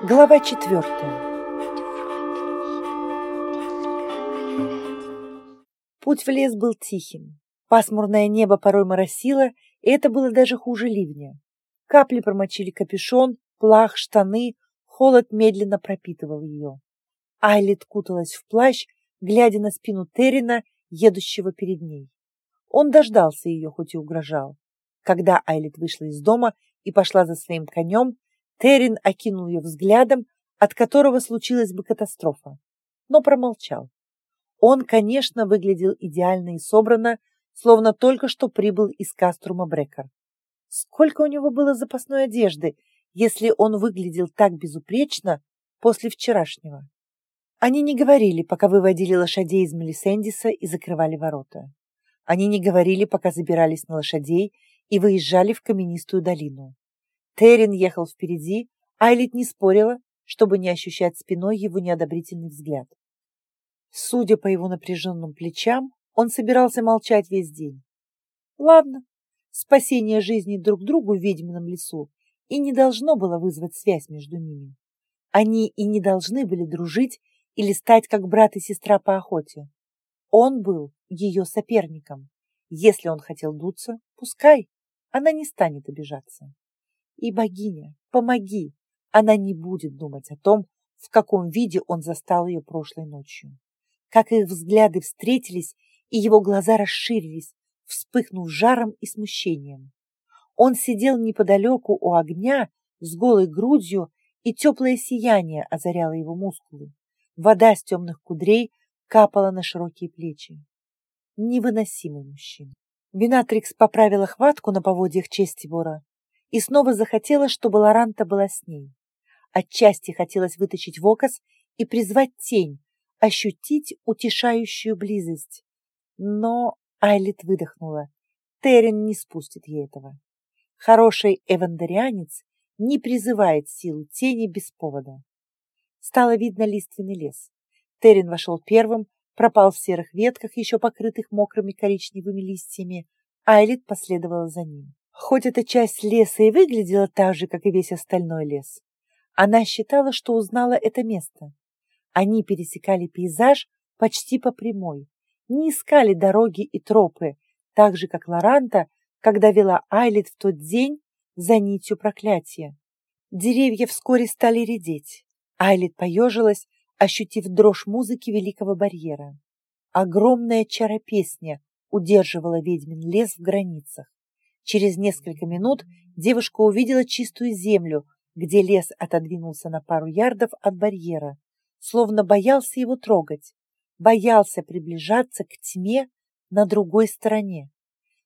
Глава четвертая. Путь в лес был тихим. Пасмурное небо порой моросило, и это было даже хуже ливня. Капли промочили капюшон, плах, штаны, холод медленно пропитывал ее. Айлит куталась в плащ, глядя на спину Террина, едущего перед ней. Он дождался ее, хоть и угрожал. Когда Айлит вышла из дома и пошла за своим конем, Террин окинул ее взглядом, от которого случилась бы катастрофа, но промолчал. Он, конечно, выглядел идеально и собрано, словно только что прибыл из Каструма Брекер. Сколько у него было запасной одежды, если он выглядел так безупречно после вчерашнего? Они не говорили, пока выводили лошадей из Мелисендиса и закрывали ворота. Они не говорили, пока забирались на лошадей и выезжали в каменистую долину. Террин ехал впереди, Айлит не спорила, чтобы не ощущать спиной его неодобрительный взгляд. Судя по его напряженным плечам, он собирался молчать весь день. Ладно, спасение жизни друг другу в ведьмином лесу и не должно было вызвать связь между ними. Они и не должны были дружить или стать как брат и сестра по охоте. Он был ее соперником. Если он хотел дуться, пускай, она не станет обижаться. И, богиня, помоги! Она не будет думать о том, в каком виде он застал ее прошлой ночью. Как их взгляды встретились, и его глаза расширились, вспыхнув жаром и смущением. Он сидел неподалеку у огня с голой грудью, и теплое сияние озаряло его мускулы. Вода с темных кудрей капала на широкие плечи. Невыносимый мужчина. Винатрикс поправила хватку на поводьях Честибора и снова захотела, чтобы Лоранта была с ней. Отчасти хотелось вытащить Вокас и призвать тень, ощутить утешающую близость. Но Айлит выдохнула. Терен не спустит ей этого. Хороший эвандарианец не призывает силу тени без повода. Стало видно лиственный лес. Терен вошел первым, пропал в серых ветках, еще покрытых мокрыми коричневыми листьями. Айлит последовала за ним. Хоть эта часть леса и выглядела так же, как и весь остальной лес, она считала, что узнала это место. Они пересекали пейзаж почти по прямой, не искали дороги и тропы, так же, как Лоранта, когда вела Айлит в тот день за нитью проклятия. Деревья вскоре стали редеть. Айлит поежилась, ощутив дрожь музыки Великого барьера. Огромная чаропесня удерживала ведьмин лес в границах. Через несколько минут девушка увидела чистую землю, где лес отодвинулся на пару ярдов от барьера, словно боялся его трогать, боялся приближаться к тьме на другой стороне.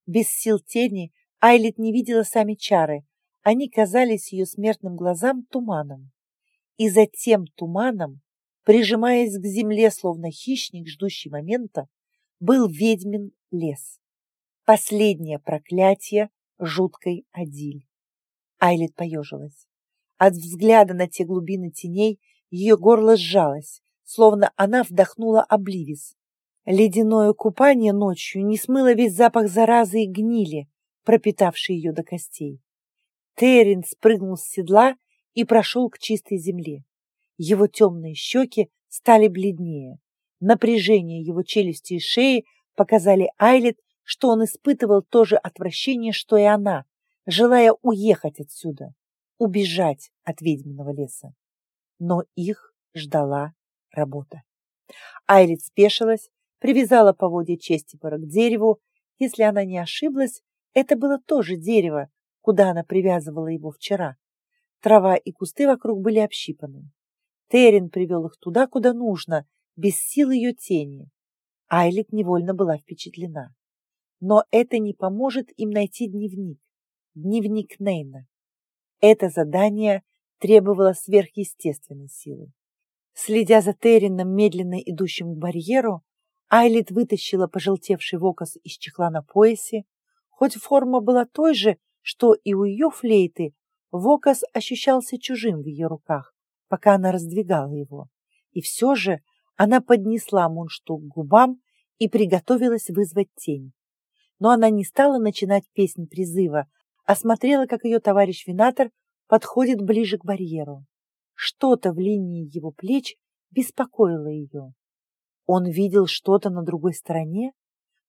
Без сил тени Айлит не видела сами чары, они казались ее смертным глазам туманом. И за тем туманом, прижимаясь к земле, словно хищник, ждущий момента, был ведьмин лес. Последнее проклятие жуткой Адиль. Айлит поежилась. От взгляда на те глубины теней ее горло сжалось, словно она вдохнула обливис. Ледяное купание ночью не смыло весь запах заразы и гнили, пропитавший ее до костей. Террин спрыгнул с седла и прошел к чистой земле. Его темные щеки стали бледнее. Напряжение его челюсти и шеи показали Айлет, что он испытывал то же отвращение, что и она, желая уехать отсюда, убежать от ведьминого леса. Но их ждала работа. Айрит спешилась, привязала поводья Честипора к дереву. Если она не ошиблась, это было то же дерево, куда она привязывала его вчера. Трава и кусты вокруг были общипаны. Терен привел их туда, куда нужно, без сил ее тени. Айлит невольно была впечатлена. Но это не поможет им найти дневник. Дневник Нейна. Это задание требовало сверхъестественной силы. Следя за Террином, медленно идущим к барьеру, Айлит вытащила пожелтевший вокос из чехла на поясе. Хоть форма была той же, что и у ее флейты, вокос ощущался чужим в ее руках, пока она раздвигала его. И все же она поднесла мундштук к губам и приготовилась вызвать тень но она не стала начинать песнь призыва, а смотрела, как ее товарищ Винатор подходит ближе к барьеру. Что-то в линии его плеч беспокоило ее. Он видел что-то на другой стороне?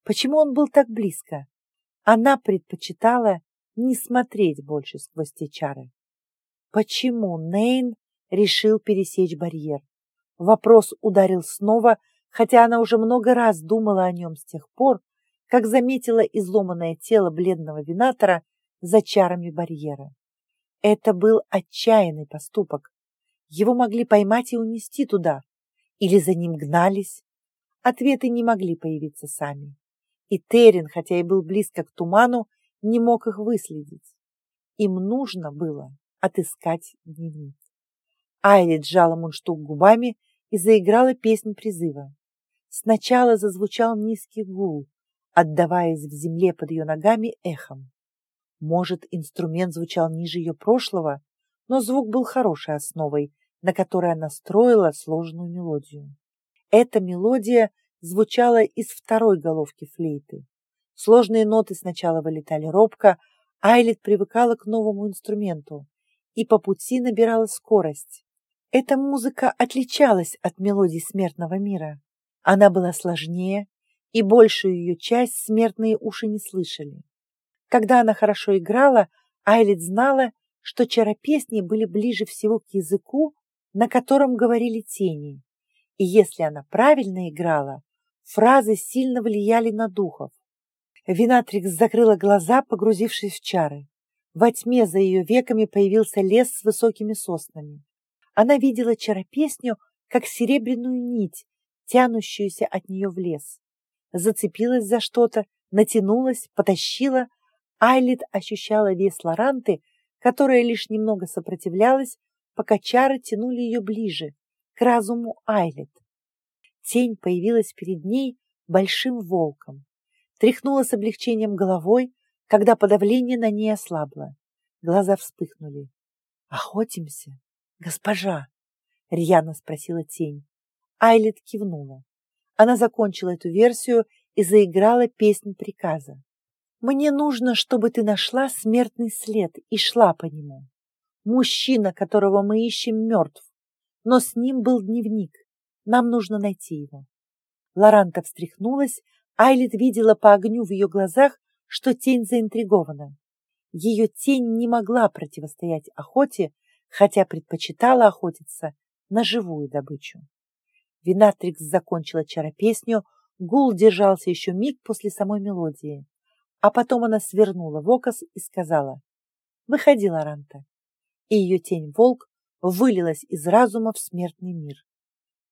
Почему он был так близко? Она предпочитала не смотреть больше сквозь те чары. Почему Нейн решил пересечь барьер? Вопрос ударил снова, хотя она уже много раз думала о нем с тех пор, как заметила изломанное тело бледного винатора за чарами барьера. Это был отчаянный поступок. Его могли поймать и унести туда. Или за ним гнались. Ответы не могли появиться сами. И Терен, хотя и был близко к туману, не мог их выследить. Им нужно было отыскать дневник. Айрит сжала мундштук губами и заиграла песнь призыва. Сначала зазвучал низкий гул, отдаваясь в земле под ее ногами эхом. Может, инструмент звучал ниже ее прошлого, но звук был хорошей основой, на которой она строила сложную мелодию. Эта мелодия звучала из второй головки флейты. Сложные ноты сначала вылетали робко, Айлет привыкала к новому инструменту и по пути набирала скорость. Эта музыка отличалась от мелодий смертного мира. Она была сложнее, и большую ее часть смертные уши не слышали. Когда она хорошо играла, Айлет знала, что чаропесни были ближе всего к языку, на котором говорили тени. И если она правильно играла, фразы сильно влияли на духов. Винатрикс закрыла глаза, погрузившись в чары. Во тьме за ее веками появился лес с высокими соснами. Она видела чаропесню, как серебряную нить, тянущуюся от нее в лес. Зацепилась за что-то, натянулась, потащила, Айлит ощущала вес Лоранты, которая лишь немного сопротивлялась, пока чары тянули ее ближе, к разуму Айлит. Тень появилась перед ней большим волком. Тряхнула с облегчением головой, когда подавление на ней ослабло. Глаза вспыхнули. «Охотимся, госпожа?» — рьяно спросила тень. Айлит кивнула. Она закончила эту версию и заиграла песнь приказа. Мне нужно, чтобы ты нашла смертный след и шла по нему. Мужчина, которого мы ищем, мертв, но с ним был дневник. Нам нужно найти его. Лоранта встряхнулась, Айлит видела по огню в ее глазах, что тень заинтригована. Ее тень не могла противостоять охоте, хотя предпочитала охотиться на живую добычу. Винатрикс закончила чаропесню, гул держался еще миг после самой мелодии. А потом она свернула в окос и сказала «Выходи, Лоранта». И ее тень-волк вылилась из разума в смертный мир.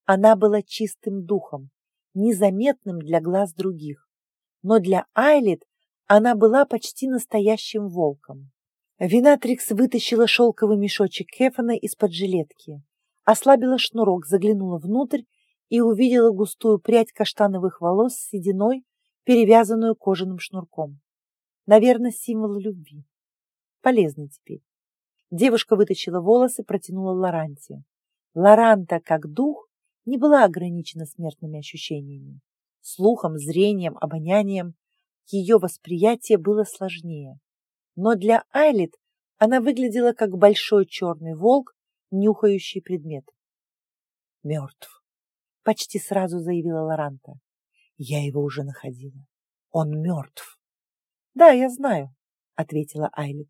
Она была чистым духом, незаметным для глаз других. Но для Айлит она была почти настоящим волком. Винатрикс вытащила шелковый мешочек Кефана из-под жилетки, ослабила шнурок, заглянула внутрь и увидела густую прядь каштановых волос с сединой, перевязанную кожаным шнурком. Наверное, символ любви. Полезный теперь. Девушка вытащила волосы, протянула Лоранте. Лоранта, как дух, не была ограничена смертными ощущениями. Слухом, зрением, обонянием ее восприятие было сложнее. Но для Айлит она выглядела как большой черный волк, нюхающий предмет. «Мертв», — почти сразу заявила Лоранта. Я его уже находила. Он мертв. Да, я знаю, ответила Айлет.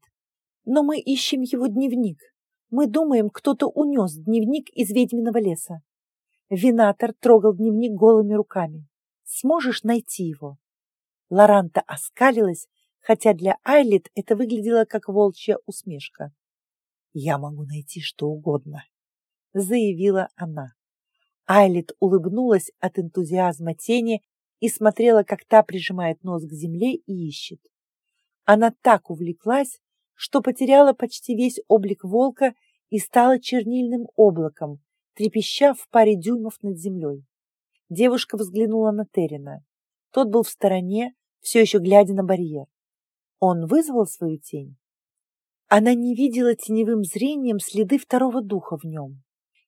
Но мы ищем его дневник. Мы думаем, кто-то унес дневник из ведьминого леса. Винатор трогал дневник голыми руками. Сможешь найти его? Лоранта оскалилась, хотя для Айлет это выглядело как волчья усмешка. «Я могу найти что угодно», — заявила она. Айлет улыбнулась от энтузиазма тени и смотрела, как та прижимает нос к земле и ищет. Она так увлеклась, что потеряла почти весь облик волка и стала чернильным облаком, трепеща в паре дюймов над землей. Девушка взглянула на Террина. Тот был в стороне, все еще глядя на барьер. Он вызвал свою тень. Она не видела теневым зрением следы второго духа в нем.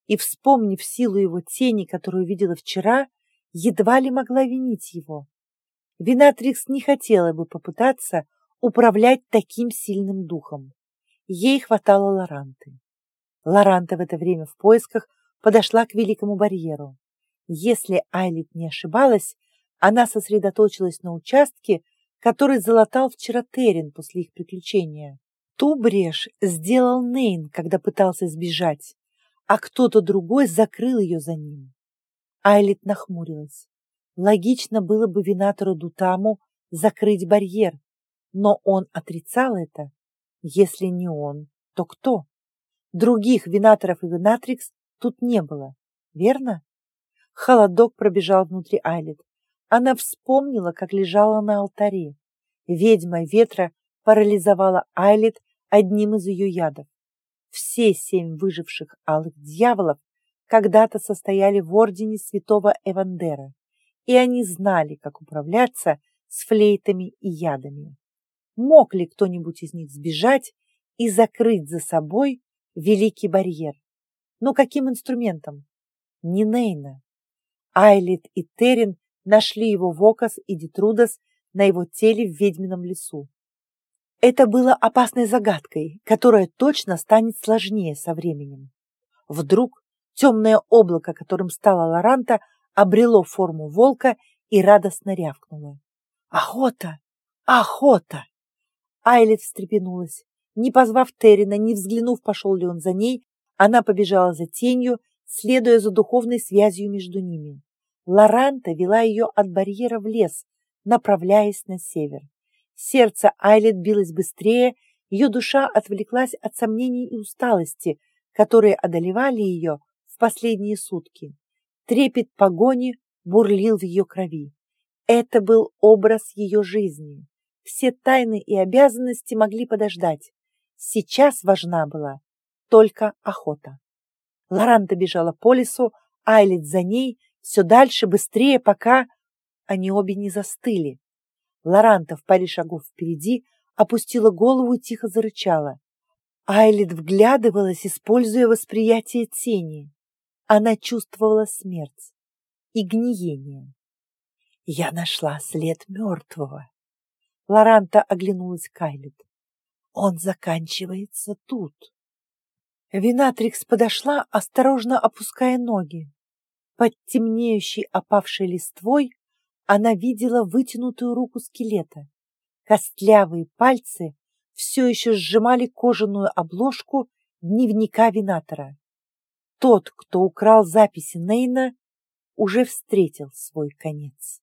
И, вспомнив силу его тени, которую видела вчера, едва ли могла винить его. Винатрикс не хотела бы попытаться управлять таким сильным духом. Ей хватало Лоранты. Лоранта в это время в поисках подошла к Великому барьеру. Если Айлит не ошибалась, она сосредоточилась на участке, который залатал вчера Террин после их приключения. Ту брешь сделал Нейн, когда пытался сбежать, а кто-то другой закрыл ее за ним. Айлит нахмурилась. Логично было бы винатору Дутаму закрыть барьер, но он отрицал это. Если не он, то кто? Других винаторов и винатрикс тут не было, верно? Холодок пробежал внутри Айлет. Она вспомнила, как лежала на алтаре. Ведьма ветра парализовала Айлет одним из ее ядов. Все семь выживших алых дьяволов когда-то состояли в ордене святого Эвандера, и они знали, как управляться с флейтами и ядами. Мог ли кто-нибудь из них сбежать и закрыть за собой великий барьер? Но каким инструментом? Не Нейна. Айлит и Терин нашли его в Окас и Детрудас на его теле в ведьмином лесу. Это было опасной загадкой, которая точно станет сложнее со временем. Вдруг темное облако, которым стала Лоранта, обрело форму волка и радостно рявкнуло. «Охота! Охота!» Айлет встрепенулась. Не позвав Террина, не взглянув, пошел ли он за ней, она побежала за тенью, следуя за духовной связью между ними. Лоранта вела ее от барьера в лес, направляясь на север. Сердце Айлет билось быстрее, ее душа отвлеклась от сомнений и усталости, которые одолевали ее в последние сутки. Трепет погони бурлил в ее крови. Это был образ ее жизни. Все тайны и обязанности могли подождать. Сейчас важна была только охота. Лоранта бежала по лесу, Айлит за ней, все дальше, быстрее, пока они обе не застыли. Лоранта в паре шагов впереди опустила голову и тихо зарычала. Айлит вглядывалась, используя восприятие тени. Она чувствовала смерть и гниение. Я нашла след мертвого. Лоранта оглянулась к Айлит. Он заканчивается тут. Винатрикс подошла, осторожно опуская ноги. Под темнеющей опавшей листвой она видела вытянутую руку скелета. Костлявые пальцы все еще сжимали кожаную обложку дневника Винатора. Тот, кто украл записи Нейна, уже встретил свой конец.